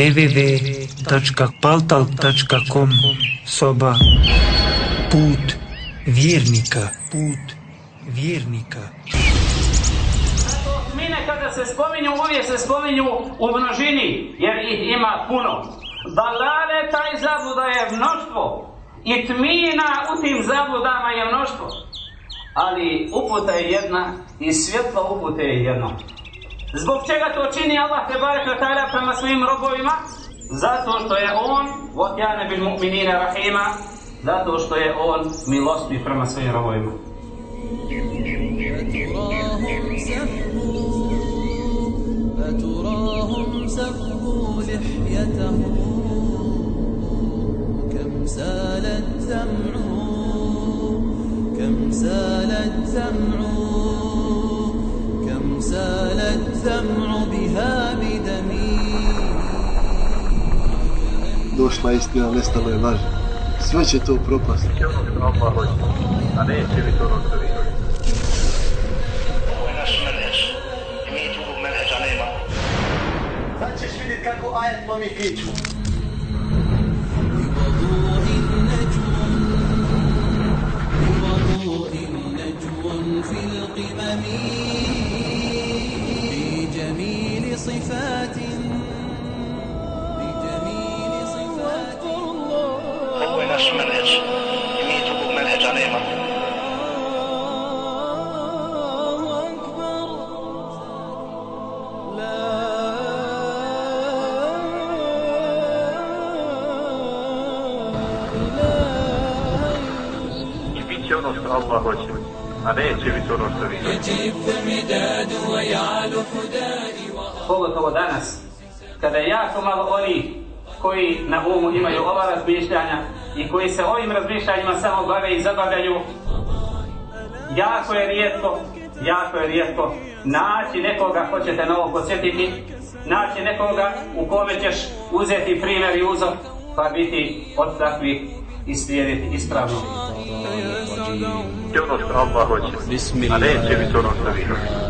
www.paltal.com Soba Put vjernika Put vjernika Mine kada se spominju, uvijek se spominju u množini, jer ih ima puno. Dalale taj zabluda je mnoštvo. I tmina u tim zabludama je mnoštvo. Ali uputa je jedna i svjetla upute je jedno. Zbog čega to čini Allah te barek ta'ala prema svojim robovima? Zato što je on, votjane bil mu'minina rahima, zato što je on milosti prema svojim robovima. فتراهم كم سال الدمع كم سال الدمع كم سال الدمع بها بدمي došla istina, nestalo je laž. Sve će to propast. Allah hoće, a neće biti ono što vi hoćete. Ovo je naš menheđ. I mi drugog menheđa nemamo. Sad ćeš vidjeti kako ajet lomi kiču. بوضوء نجم بوضوء نجم في القمم صفات بجميل صفات هو نفس منهج يميتوا منهج علينا الله وجهه عليه جبت ونور يجف مداد ويعلو حدادي Pogotovo danas, kada je jako malo oni koji na umu imaju ova razmišljanja i koji se ovim razmišljanjima samo bave i zabavljaju, jako je rijetko, jako je rijetko naći nekoga ko će te novo podsjetiti, naći nekoga u kome ćeš uzeti primjer i uzor, pa biti od takvih i slijediti ispravno. Bit ono što Allah hoće, a neće biti ono što vi hoćete.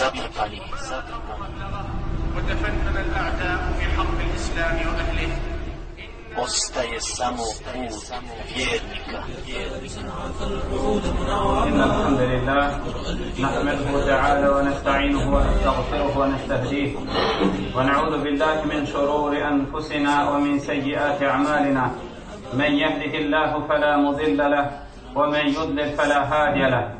biti zatrpani. وتفنن الأعداء في حرب الإسلام وأهله Ostaje samo put vjernika. إن الحمد لله نحمده تعالى ونستعينه ونستغفره ونستهديه ونعوذ بالله من شرور أنفسنا ومن سيئات أعمالنا من يهده الله فلا مضل له ومن يضلل فلا هادي له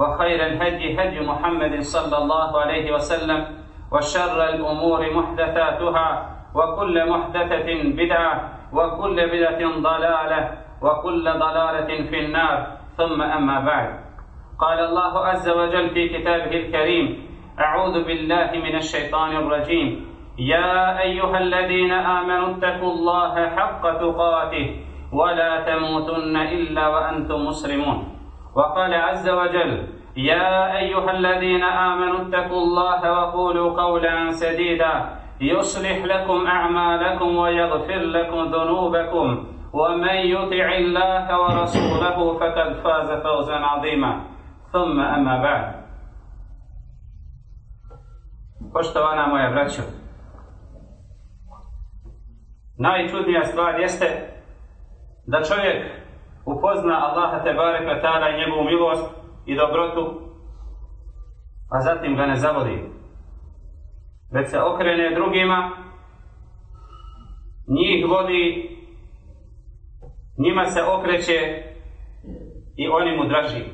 وخير الهدي هدي محمد صلى الله عليه وسلم وشر الأمور محدثاتها وكل محدثة بدعة وكل بدعة ضلالة وكل ضلالة في النار. ثم أما بعد. قال الله عز وجل في كتابه الكريم أعوذ بالله من الشيطان الرجيم. يا أيها الذين آمنوا اتقوا الله حق تقاته ولا تموتن إلا وأنتم مسلمون. وقال عز وجل يا أيها الذين آمنوا اتقوا الله وقولوا قولا سديدا يصلح لكم أعمالكم ويغفر لكم ذنوبكم ومن يطع الله ورسوله فقد فاز فوزا عظيما ثم أما بعد Poštovana moja braćo, najčudnija stvar jeste da čovjek upozna Allaha te bareka i njegovu milost i dobrotu, a zatim ga ne zavodi. Već se okrene drugima njih vodi, njima se okreće i oni mu draži.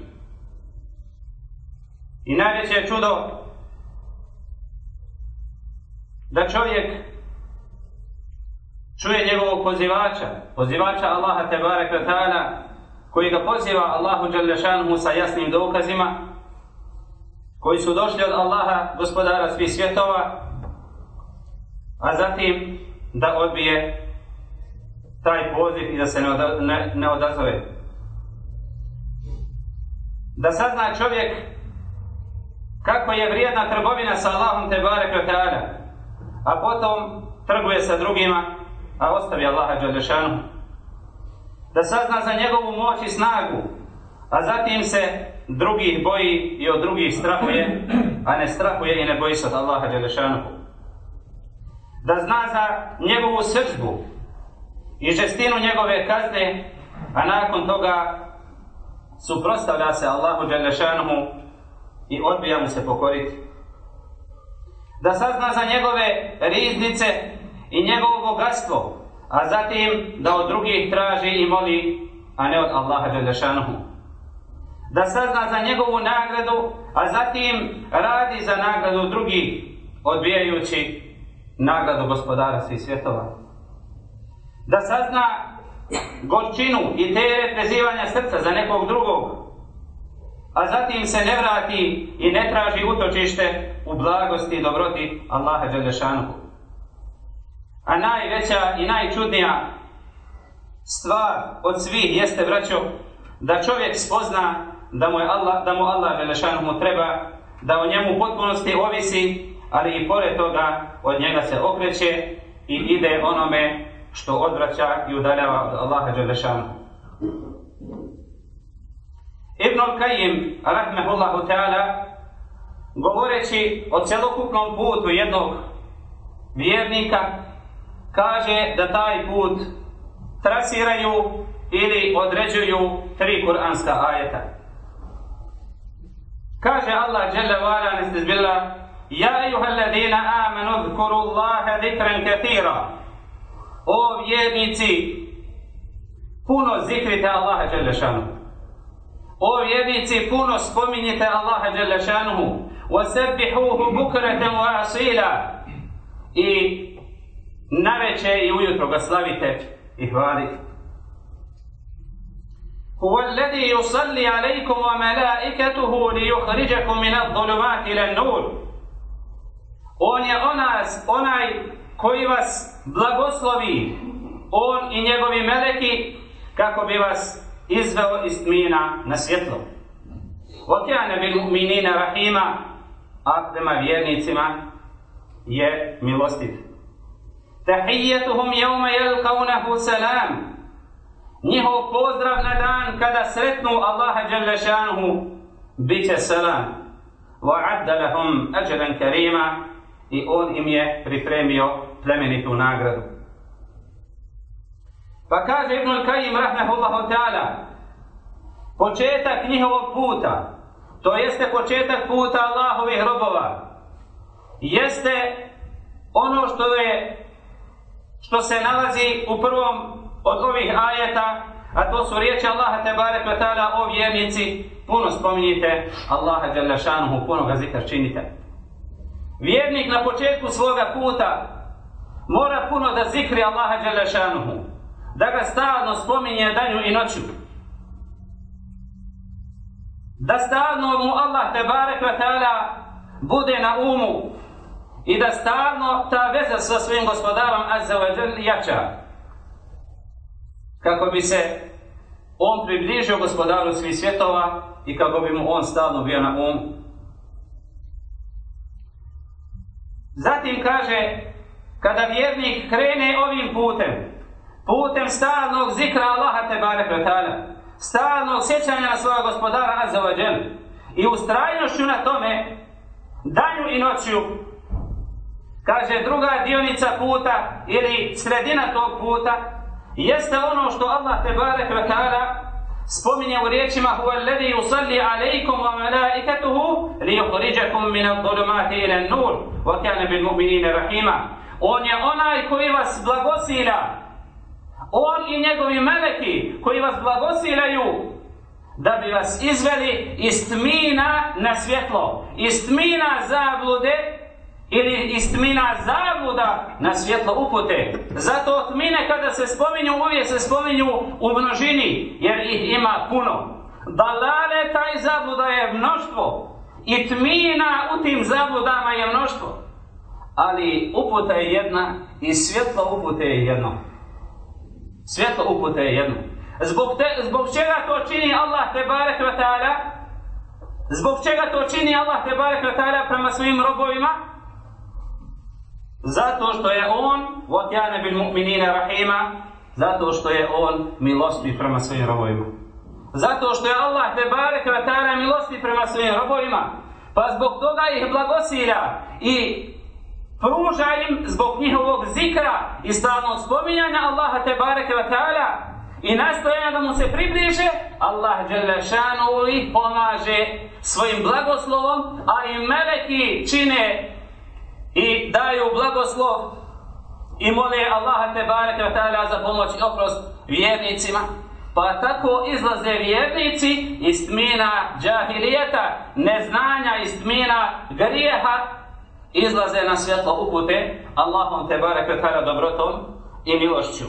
I najveće je čudo da čovjek čuje njegovog pozivača, pozivača Allaha Tebare ta'ala, koji ga poziva Allahu Đalešanuhu sa jasnim dokazima, koji su došli od Allaha, gospodara svih svjetova, a zatim da odbije taj poziv i da se ne, oda, ne, ne odazove. Da sazna čovjek kako je vrijedna trgovina sa Allahom te barek a potom trguje sa drugima, a ostavi Allaha Đalešanu. Da sazna za njegovu moć i snagu, a zatim se drugih boji i od drugih strahuje, a ne strahuje i ne boji se od Allaha Đalešanu. Da zna za njegovu srđbu i žestinu njegove kazne, a nakon toga suprostavlja se Allahu Đalešanu i odbija mu se pokoriti. Da sazna za njegove riznice i njegovo bogatstvo, a zatim da od drugih traži i moli, a ne od Allaha Đelešanuhu. Da sazna za njegovu nagradu, a zatim radi za nagradu drugih, odbijajući nagradu gospodara svih svjetova. Da sazna gorčinu i teret prezivanja srca za nekog drugog, a zatim se ne vrati i ne traži utočište u blagosti i dobroti Allaha Đelešanuhu A najveća i najčudnija stvar od svih jeste, braćo, da čovjek spozna da mu, je Allah, da mu Allah Đalešanuhu treba, da o njemu potpunosti ovisi, ali i pored toga od njega se okreće i ide onome što odvraća i udaljava od Allaha Đalešanuhu. Ibn al-Qayyim, rahmehullahu ta'ala, govoreći o celokupnom putu jednog vjernika, kaže da taj put trasiraju ili određuju tri kuranska ajeta. Kaže Allah dželle vala nestezbilla Ja ejuha alladina amanu dhkuru Allahe dhikran katira O vjernici puno zikrite Allaha dželle šanu O vjernici, puno spominjite Allaha dželle šanuhu. Wasabbihuhu bukratan wa asila. I naveče i ujutro ga slavite i hvalite. هو الذي يصلي عليكم وملائكته ليخرجكم من الظلمات إلى النور. On je onas, onaj koji vas blagoslovi, on i njegovi meleki, kako bi vas izveo iz tmina na svjetlo. Okjane bil mu'minina rahima, a prema vjernicima je milostiv. Tahijetuhum jevme jelkaunahu salam. Njihov pozdrav na dan kada sretnu Allaha Đalešanuhu, bit će salam. Wa adda lahum ađeran karima i on im je pripremio plemenitu nagradu. Pa kaže Ibn Al-Kajim rahmehullahu ta'ala početak njihovog puta to jeste početak puta Allahovih robova jeste ono što je što se nalazi u prvom od ovih ajeta a to su riječi Allaha tebare kvetala o vjernici puno spominjite Allaha djelašanuhu puno ga zikar činite vjernik na početku svoga puta mora puno da zikri Allaha djelašanuhu da ga stalno spominje danju i noću. Da stalno mu Allah te barek ta'ala bude na umu i da stalno ta veza sa svojim gospodarom azza wa jal jača. Kako bi se on približio gospodaru svih svjetova i kako bi mu on stalno bio na umu. Zatim kaže, kada vjernik krene ovim putem, putem stalnog zikra Allaha te barek ta'ala, stalnog sjećanja na svoga gospodara Azza wa Jal i ustrajnošću na tome, danju i noću, kaže druga dionica puta ili sredina tog puta, jeste ono što Allah te barek ta'ala spominje u riječima huwa alladhi yusalli alaykum wa malaikatuhu li yukhrijakum min adh-dhulumati ila an-nur wa kana bil mu'minina rahima On je onaj koji vas blagosilja. On i njegovi meleki koji vas blagosiljaju da bi vas izveli iz tmina na svjetlo. Iz tmina zablude ili istmina zabuda na svjetlo upute. Zato otmine kada se spominju, uvijek se spominju u množini, jer ih ima puno. Dalale taj zabuda je mnoštvo i tmina u tim zabudama je mnoštvo. Ali uputa je jedna i svjetlo upute je jedno. Svjetlo upute je jedno. Zbog, te, zbog čega to čini Allah te barek wa ta'ala? Zbog čega to čini Allah te barek wa ta'ala prema svojim robovima? Zato što je on vatjane bil mu'minine rahima, zato što je on milostiv prema svojim robovima. Zato što je Allah te bare kvatara milosti prema svojim robovima, pa zbog toga ih blagosilja i pruža im zbog njihovog zikra i stalnog spominjanja Allaha te bare kvatara i nastojanja da mu se približe, Allah Đelešanu ih pomaže svojim blagoslovom, a i meleki čine i daju blagoslov i mole Allaha te bareke ve ta'ala za pomoć i oprost vjernicima. Pa tako izlaze vjernici iz tmina džahilijeta, neznanja iz tmina grijeha, izlaze na svjetlo upute Allahom te bareke ve ta'ala dobrotom i milošću.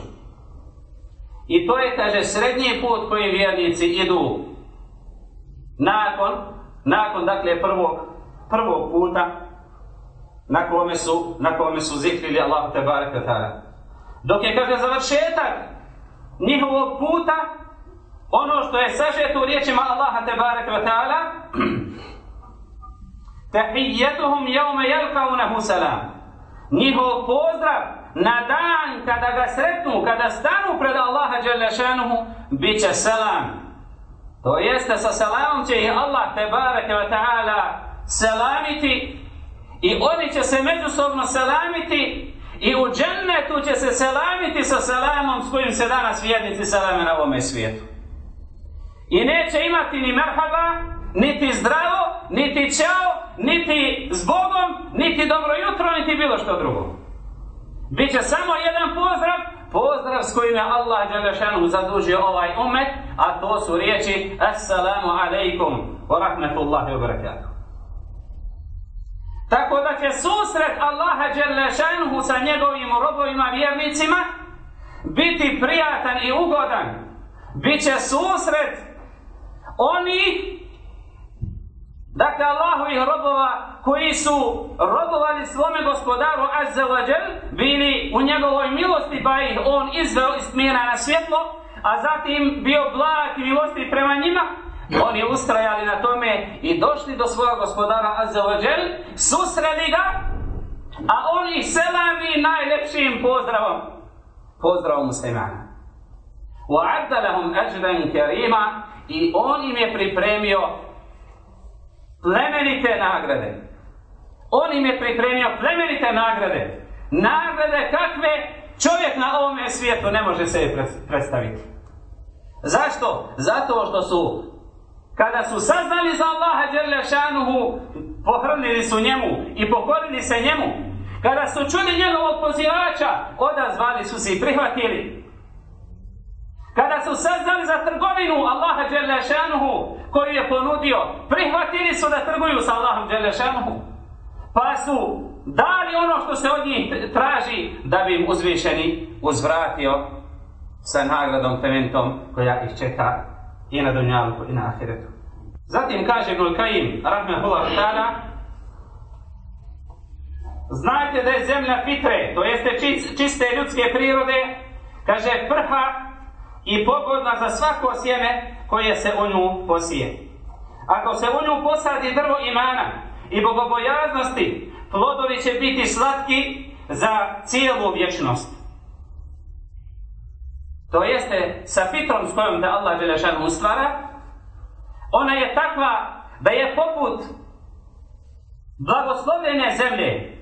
I to je, kaže, srednji put koji vjernici idu nakon, nakon, dakle, prvog, prvog puta na kome su, na kome su zikrili Allah te barek ta'ala. Dok je, kaže, završetak njihovog puta, ono što je sažeto u riječima Allaha te barek ta'ala, tahijetuhum yawma yalqawnahu salam. Njihov pozdrav na dan kada ga sretnu, kada stanu pred Allaha Đelešanuhu, bit će selam. To jeste sa selamom će ih Allah te bareke taala selamiti i oni će se međusobno selamiti i u džennetu će se selamiti sa selamom s kojim se danas vjernici selame na ovome svijetu. I neće imati ni merhaba, niti zdravo, niti čao, niti s Bogom, niti dobro jutro, niti bilo što drugo. Biće samo jedan pozdrav, pozdrav s kojim je Allah Đelešanu zadužio ovaj umet, a to su riječi Assalamu alaikum wa rahmetullahi wa barakatuh. Tako da će susret Allaha Đelešenhu sa njegovim robovima vjernicima biti prijatan i ugodan. Biće susret oni Dakle, Allahovih robova koji su robovali svome gospodaru Azza wa Jal, bili u njegovoj milosti pa ih on izveo iz mira na svjetlo, a zatim bio blag i milosti prema njima, oni ustrajali na tome i došli do svoga gospodara Azza wa Jal, susreli ga, a on ih selami najlepšim pozdravom, pozdravom muslimana. وَعَدَّ لَهُمْ أَجْرًا كَرِيمًا i on im je pripremio plemenite nagrade. On im je pripremio plemenite nagrade. Nagrade kakve čovjek na ovome svijetu ne može se predstaviti. Zašto? Zato što su, kada su saznali za Allaha dželle Šanuhu, pohrlili su njemu i pokorili se njemu. Kada su čuli njegovog pozivača, odazvali su se i prihvatili. Kada su saznali za trgovinu Allaha Đelešanuhu koju je ponudio, prihvatili su da trguju sa Allahom Đelešanuhu. Pa su dali ono što se od njih traži da bi im uzvišeni uzvratio sa nagradom, pementom koja ih čeka i na dunjalku i na ahiretu. Zatim kaže Ibn Kajim, rahmehullah ta'ala, Znajte da je zemlja fitre, to jeste čiste ljudske prirode, kaže prha i pogodna za svako sjeme koje se u nju posije. Ako se u nju posadi drvo imana i bogobojaznosti, plodovi će biti slatki za cijelu vječnost. To jeste sa fitrom s kojom da Allah Đelešanu ustvara, ona je takva da je poput blagoslovljene zemlje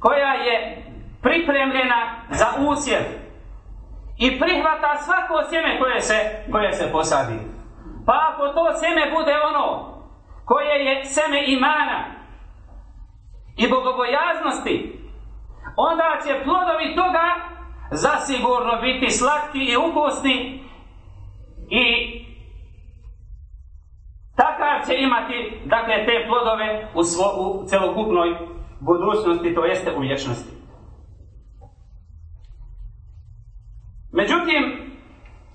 koja je pripremljena za usjev i prihvata svako sjeme koje se, koje se posadi. Pa ako to sjeme bude ono koje je seme imana i bogobojaznosti, onda će plodovi toga zasigurno biti slatki i ukusni i takav će imati dakle te plodove u, svo, u celokupnoj budućnosti, to jeste u vječnosti. Međutim,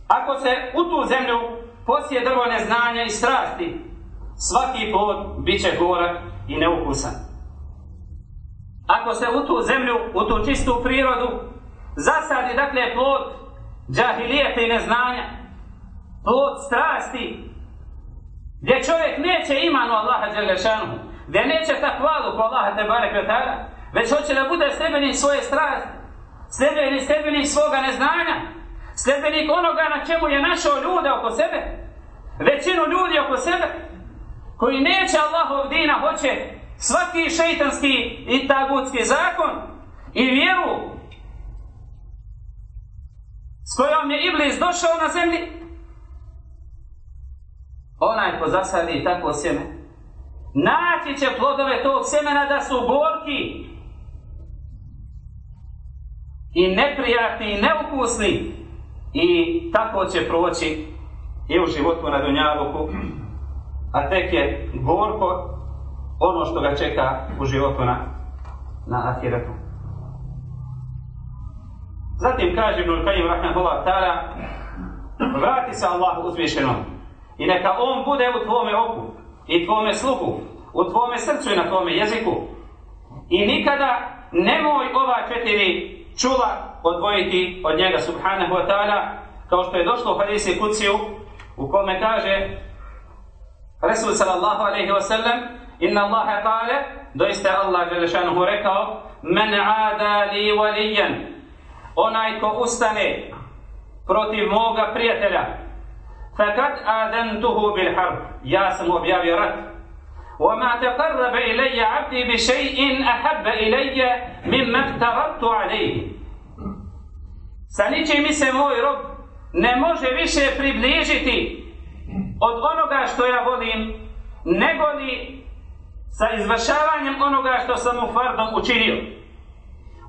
ako se u tu zemlju posije drvo neznanja i strasti, svaki plod bit će gorak i neukusan. Ako se u tu zemlju, u tu čistu prirodu, zasadi dakle plod džahilijeta i neznanja, plod strasti, gdje čovjek neće imanu Allaha Đelešanu, gdje neće takvalu ko Allaha Tebare Kvetara, već hoće da bude sljedbenik svoje strasti, sljedbenik, sljedbenik svoga neznanja, sljedbenik onoga na čemu je našao ljude oko sebe, većinu ljudi oko sebe, koji neće Allahov dina, hoće svaki šeitanski i tagutski zakon i vjeru s kojom je Iblis došao na zemlji, onaj ko zasadi tako sjeme, naći će plodove tog semena da su gorki i neprijatni i neukusni. I tako će proći i u životu na Dunjavuku, a tek je gorko ono što ga čeka u životu na, na Ahiretu. Zatim kaže Ibn Qayyim rahmehullah ta'ala vrati se Allahu uzvišenom I neka on bude u tvome oku i tvome sluhu, u tvome srcu i na tvome jeziku. I nikada nemoj ova četiri čula odvojiti od njega subhanahu wa ta'ala, kao što je došlo u hadisi kuciju, u kome kaže Resul sallallahu alaihi wa sallam, inna Allahe kale, doista Allah Đelešanuhu rekao, men aada li walijan, onaj ko ustane protiv moga prijatelja, فقد آذنته بالحرب يا سمو بيابي رد وما تقرب إلي عبدي بشيء أحب إلي مما افترضت عليه Sa ničim mi se moj rob ne može više približiti od onoga što ja volim, nego li sa izvršavanjem onoga što sam mu fardom učinio.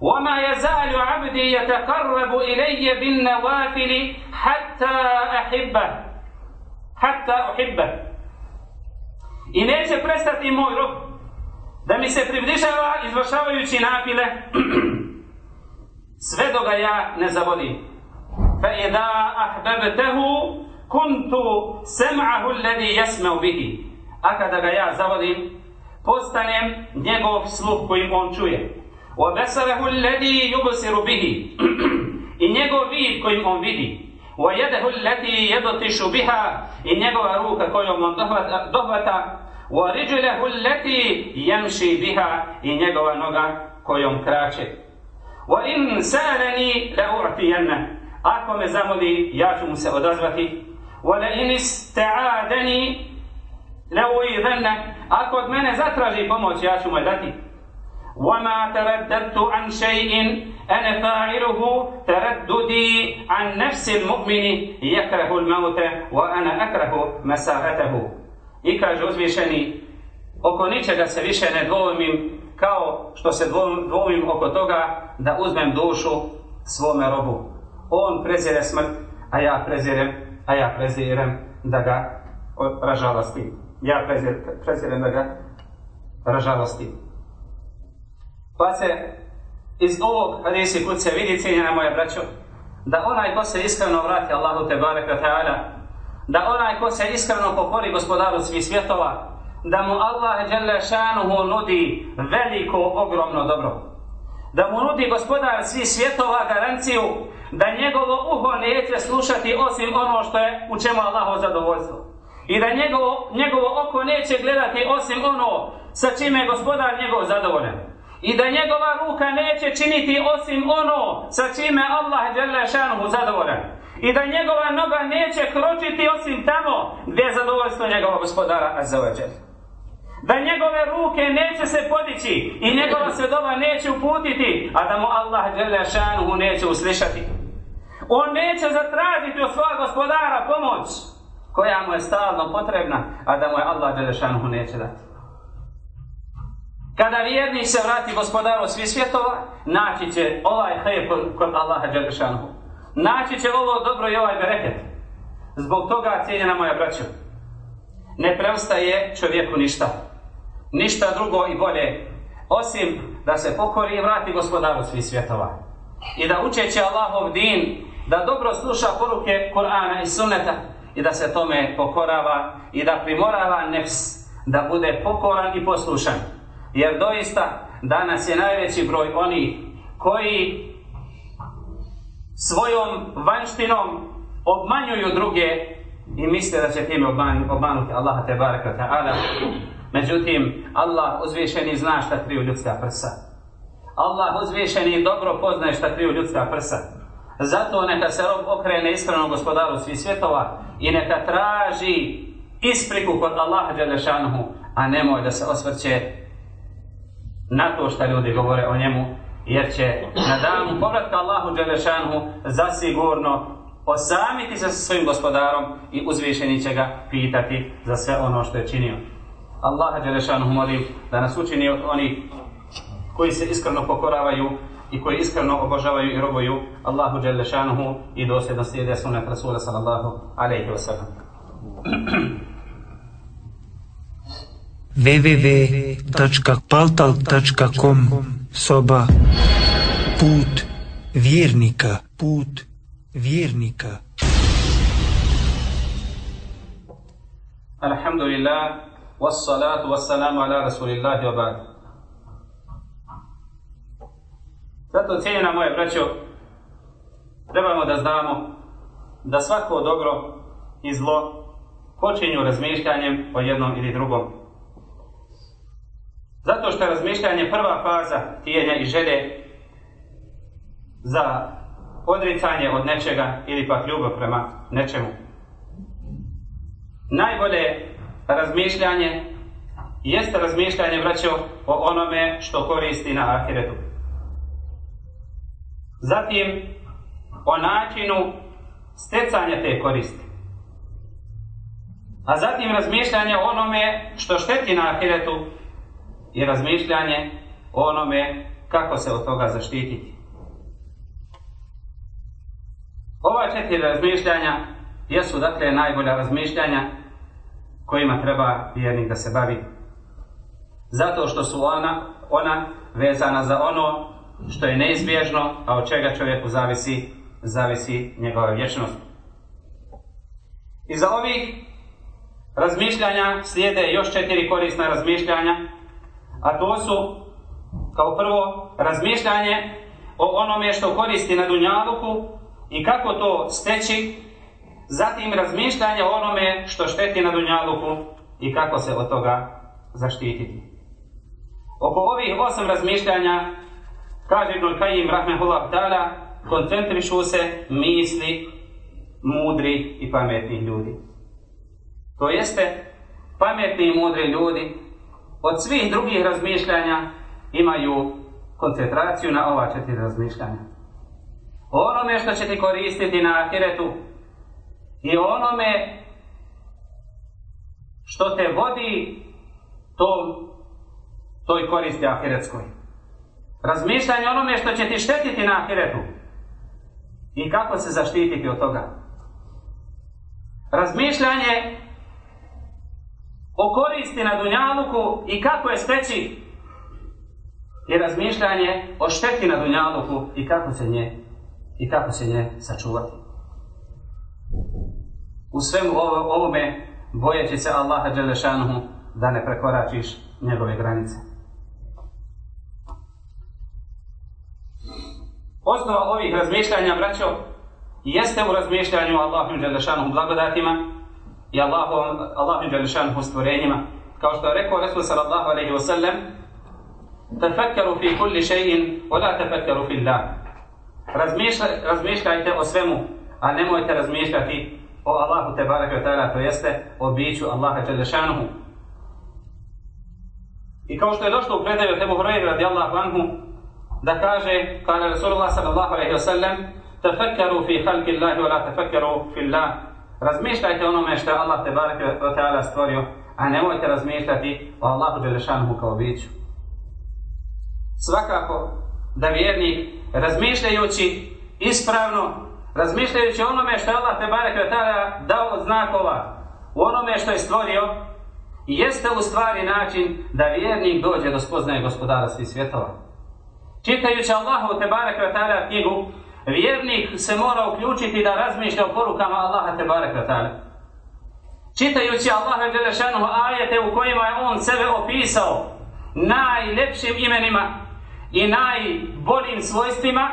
وما يزال عبدي يتقرب إلي بالنوافل حتى أحبه hatta uhibbe. I neće prestati moj rob da mi se približava izvršavajući napile sve do ga ja ne zavodim. Fa idha ahbabtahu kuntu sam'ahu alladhi yasma'u bihi. A kada ga ja zavodim, postanem njegov sluh kojim on čuje. Wa basarahu alladhi yubsiru bihi. I njegov vid kojim on vidi. ويده التي يبطش بها إن يقوى روك كل من ضهبة ورجله التي يمشي بها إن يقوى نغا كل كراچه وإن سألني لأعطينه Ako me zamoli, ja ću mu se odazvati. Wala in ista'adani la uidhanna. Ako od mene zatraži pomoć, ja ću mu je dati. وما ترددت عن شيء أنا فاعله ترددي عن نفس المؤمن يكره الموت وأنا أكره مساءته I kaže uzvišeni, oko ničega se više ne dvomim kao što se dvomim oko toga da uzmem dušu svome robu. On prezire smrt, a ja prezirem, a ja prezirem da ga ražalostim. Ja prezirem, prezirem da ga ražalostim. Pa se iz ovog hadisi kod se vidi cijenjena moja braćo, da onaj ko se iskreno vrati Allahu te barek ta'ala, da onaj ko se iskreno pokori gospodaru svih svjetova, da mu Allah dželle šanuhu nudi veliko, ogromno dobro. Da mu nudi gospodar svih svjetova garanciju da njegovo uho neće slušati osim ono što je u čemu Allaho zadovoljstvo. I da njegovo, njegovo oko neće gledati osim ono sa čime je gospodar njegov zadovoljen i da njegova ruka neće činiti osim ono sa čime Allah dželle šanuhu zadovoljan. I da njegova noga neće kročiti osim tamo gdje je zadovoljstvo njegova gospodara azzawađer da njegove ruke neće se podići i njegova se doba neće uputiti a da mu Allah dželle šanuhu neće uslišati. On neće zatražiti od svoga gospodara pomoć koja mu je stalno potrebna a da mu je Allah dželle šanuhu neće dati. Kada vjerni se vrati gospodaru svih svjetova, naći će ovaj hajr kod, Allaha Đalešanhu. Naći će ovo dobro i ovaj bereket. Zbog toga, cijenjena moja braćo, ne preostaje čovjeku ništa. Ništa drugo i bolje, osim da se pokori i vrati gospodaru svih svjetova. I da učeće Allahov din, da dobro sluša poruke Kur'ana i sunneta i da se tome pokorava i da primorava nefs da bude pokoran i poslušan. Jer doista danas je najveći broj oni koji svojom vanštinom obmanjuju druge i misle da će time obmanuti Allaha te baraka ta'ala. Međutim, Allah uzvišeni zna šta kriju ljudska prsa. Allah uzvišeni dobro poznaje šta kriju ljudska prsa. Zato neka se rob okrene iskrenom gospodaru svih svjetova i neka traži ispriku kod Allaha Đelešanuhu, a nemoj da se osvrće na to što ljudi govore o njemu, jer će na danu povratka Allahu Đelešanuhu zasigurno osamiti se sa svojim gospodarom i uzvišeni će ga pitati za sve ono što je činio. Allaha Đelešanuhu molim da nas učini od onih koji se iskreno pokoravaju i koji iskreno obožavaju i robuju Allahu Đelešanuhu i dosljedno slijede sunet Rasula sallallahu alaihi wa sallam. www.paltal.com Soba. Put vjernika Put vjernika. Alhamdulillah Wassalatu wassalamu ala rasulillahi wa ba'd. Zato cijenjena moje braćo trebamo da znamo da svako dobro i zlo počinju razmišljanjem o jednom ili drugom. Zato što razmišljanje prva faza tijenja i želje za odricanje od nečega ili pak ljubav prema nečemu. Najbolje razmišljanje jeste razmišljanje, braćo, o onome što koristi na ahiretu. Zatim, o načinu stecanja te koristi. A zatim razmišljanje o onome što šteti na ahiretu i razmišljanje o onome kako se od toga zaštititi. Ova četiri razmišljanja jesu dakle najbolja razmišljanja kojima treba vjernik da se bavi. Zato što su ona, ona vezana za ono što je neizbježno, a od čega čovjeku zavisi, zavisi njegova vječnost. I za ovih razmišljanja slijede još četiri korisna razmišljanja, a to su kao prvo razmišljanje o onome što koristi na Dunjaluku i kako to steći, zatim razmišljanje o onome što šteti na Dunjaluku i kako se od toga zaštititi. Oko ovih osam razmišljanja, kaže Ibn Kajim Rahmehullah Ta'ala, koncentrišu se misli mudri i pametni ljudi. To jeste, pametni i mudri ljudi od svih drugih razmišljanja imaju koncentraciju na ova četiri razmišljanja. Onome što će ti koristiti na ahiretu i onome što te vodi to, toj koristi ahiretskoj. Razmišljanje onome što će ti štetiti na ahiretu i kako se zaštititi od toga. Razmišljanje o koristi na Dunjaluku i kako je steći i razmišljanje o šteti na Dunjaluku i kako se nje i kako se nje sačuvati. U svemu ovome bojeći se Allaha Đelešanuhu da ne prekoračiš njegove granice. Osnova ovih razmišljanja, braćo, jeste u razmišljanju Allahu Đelešanuhu blagodatima i Allahom, Allahom Đališanuhu stvorenjima. Kao što je rekao Resul sallallahu alaihi wa sallam, tafakkaru fi kulli še'in, o la tafakkaru fi Allah. Razmišljajte o svemu, a nemojte razmišljati o Allahu te barake wa ta'ala, to jeste o biću Allaha Đališanuhu. I kao što je došlo u predaju od Ebu Hureyri radijallahu anhu, da kaže, kada Rasulullah sallallahu alaihi wa sallam, tafakkaru fi halki Allahi, o la tafakkaru fi Allah. Razmišljajte onome što je Allah te bareke ve taala stvorio, a nemojte razmišljati o Allahu dželešanu kao biću. Svakako da vjernik razmišljajući ispravno, razmišljajući onome što je Allah te barek dao od znakova, u onome što je stvorio, jeste u stvari način da vjernik dođe do spoznaje gospodara svih svjetova. Čitajući Allahu te barek knjigu, vjernik se mora uključiti da razmišlja o porukama Allaha te barek Čitajući Allaha Đelešanuhu ajete u kojima je on sebe opisao najlepšim imenima i najboljim svojstvima,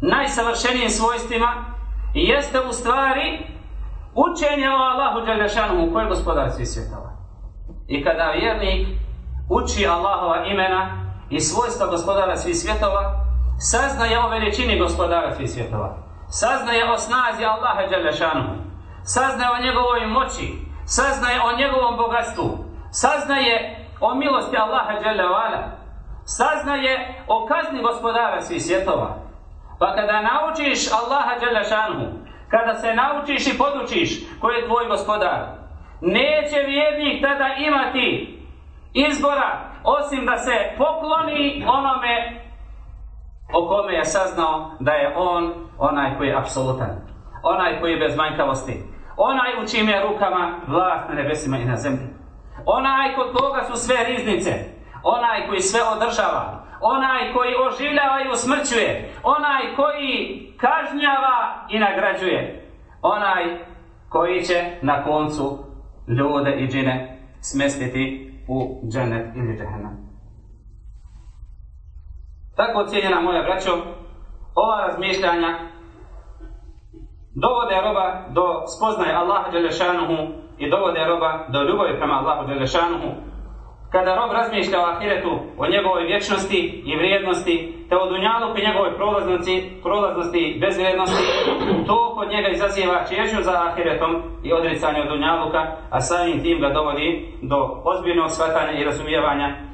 najsavršenijim svojstvima, jeste u stvari učenje o Allahu Đelešanuhu koji je gospodar svih svjetova. I kada vjernik uči Allahova imena i svojstva gospodara svih svjetova, saznaje o veličini gospodara svih svjetova, saznaje o snazi Allaha Đalešanu. saznaje o njegovoj moći, saznaje o njegovom bogatstvu, saznaje o milosti Allaha Đalevala. saznaje o kazni gospodara svih svjetova. Pa kada naučiš Allaha Đalešanu, kada se naučiš i podučiš koji je tvoj gospodar, neće vjernik tada imati izbora osim da se pokloni onome o kome je saznao da je on onaj koji je apsolutan, onaj koji je bez manjkavosti, onaj u čim je rukama vlast na nebesima i na zemlji, onaj kod koga su sve riznice, onaj koji sve održava, onaj koji oživljava i usmrćuje, onaj koji kažnjava i nagrađuje, onaj koji će na koncu ljude i džine smestiti u džennet ili džehennem. Tako cijenjena moja braćo, ova razmišljanja dovode roba do spoznaje Allaha Đelešanuhu i dovode roba do ljubavi prema Allahu Đelešanuhu. Kada rob razmišlja o ahiretu, o njegovoj vječnosti i vrijednosti, te o dunjaluku i njegovoj prolaznosti, prolaznosti i bezvrijednosti, to kod njega izaziva čežnju za ahiretom i odricanje od dunjaluka, a samim tim ga dovodi do ozbiljnog shvatanja i razumijevanja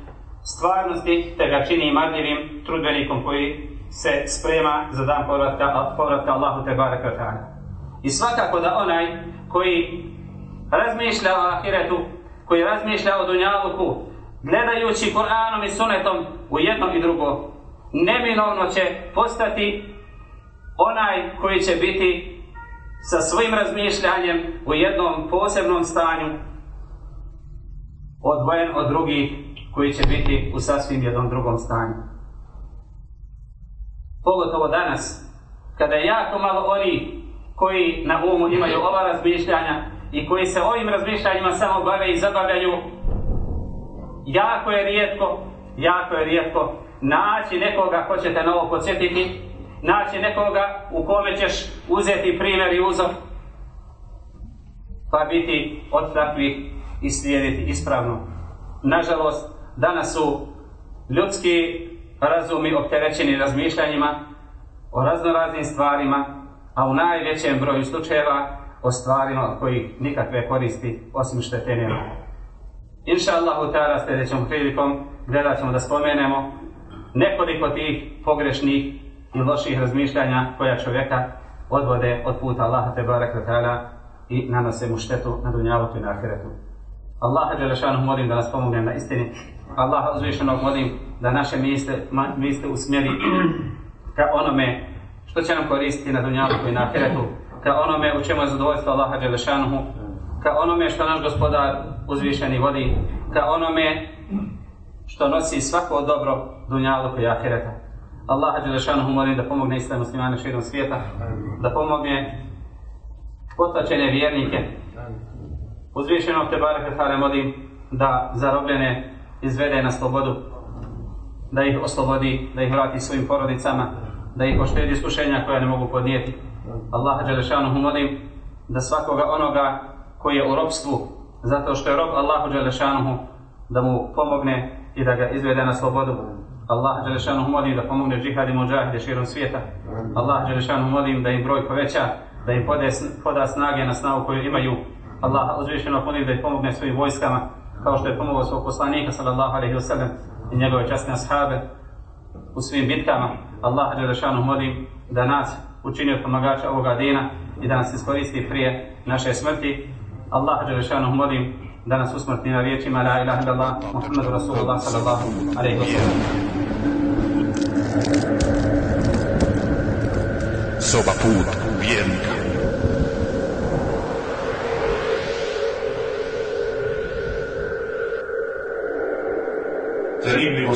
stvarnosti, te ga čini marljivim trudbenikom koji se sprema za dan povratka, povratka Allahu te baraka ta'ala. I svakako da onaj koji razmišlja o ahiretu, koji razmišlja o dunjaluku, gledajući Kur'anom i sunetom u jedno i drugo, neminovno će postati onaj koji će biti sa svojim razmišljanjem u jednom posebnom stanju odvojen od drugih koji će biti u sasvim jednom drugom stanju. Pogotovo danas, kada je jako malo oni koji na umu imaju ova razmišljanja i koji se ovim razmišljanjima samo bave i zabavljaju, jako je rijetko, jako je rijetko naći nekoga ko će te novo podsjetiti, naći nekoga u kome ćeš uzeti primjer i uzor, pa biti od takvih i slijediti ispravno. Nažalost, danas su ljudski razumi opterećeni razmišljanjima o raznoraznim stvarima, a u najvećem broju slučajeva o stvarima koji nikakve koristi osim štete nema. Inša Allahu ta'ala sljedećom prilikom gledat ćemo da spomenemo nekoliko tih pogrešnih i loših razmišljanja koja čovjeka odvode od puta Allaha te barek i nanose mu štetu na dunjavu i na ahiretu. Allaha Đelešanu molim da nas pomogne na istini. Allaha uzvišenog molim da naše misle, misle usmjeri ka onome što će nam koristiti na dunjavu i na ahiretu, ka onome u čemu je zadovoljstvo Allaha Đelešanuhu, ka onome što naš gospodar uzvišeni vodi, ka onome što nosi svako dobro dunjalu i ahireta. Allaha Đelešanuhu molim da pomogne islam muslimane širom svijeta, da pomogne potlačene vjernike, Uzvišeno te barek Hrtare molim da zarobljene izvede na slobodu, da ih oslobodi, da ih vrati svojim porodicama, da ih oštedi iskušenja koja ne mogu podnijeti. Allaha Đelešanuhu molim da svakoga onoga koji je u robstvu, zato što je rob Allahu Đelešanuhu, da mu pomogne i da ga izvede na slobodu. Allah Đelešanuhu molim da pomogne džihad i muđahide širom svijeta. Allah Đelešanuhu molim da im broj poveća, da im poda snage na snagu koju imaju Allah uzvišeno molim da im pomogne svojim vojskama, kao što je pomogao svog poslanika, sallallahu alaihi ve sellem i njegove časne ashabe u svim bitkama. Allah Đelešanu molim da nas učini od pomagača ovoga dina i da nas iskoristi prije naše smrti. Allah Đelešanu molim da nas usmrti na riječima La ilaha illallah, Muhammadu Rasulullah sallallahu alaihi ve sellem Soba put vjernika.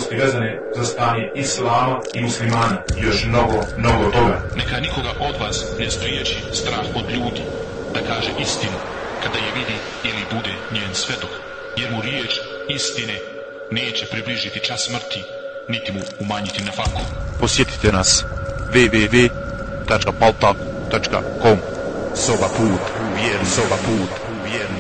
Zanimljivosti vezane za stanje islama i muslimana i još mnogo, mnogo toga. Neka nikoga od vas ne spriječi strah od ljudi da kaže istinu kada je vidi ili bude njen svedok, jer mu riječ istine neće približiti čas smrti, niti mu umanjiti na faku. Posjetite nas www.paltak.com Soba put, vjerni, soba put, vjerni.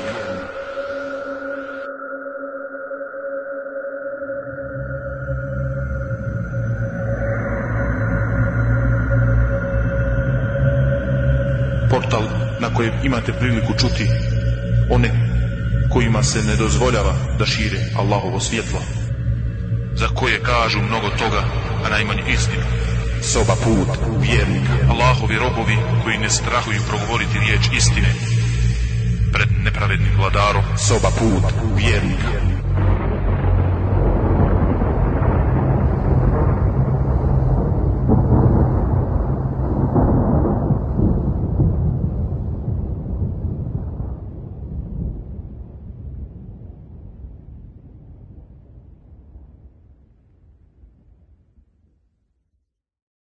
Koje imate priliku čuti one kojima se ne dozvoljava da šire Allahovo svjetlo za koje kažu mnogo toga a najmanje istinu. Soba put vjernika Allahovi robovi koji ne strahuju progovoriti riječ istine pred nepravednim vladarom. Soba put vjernika.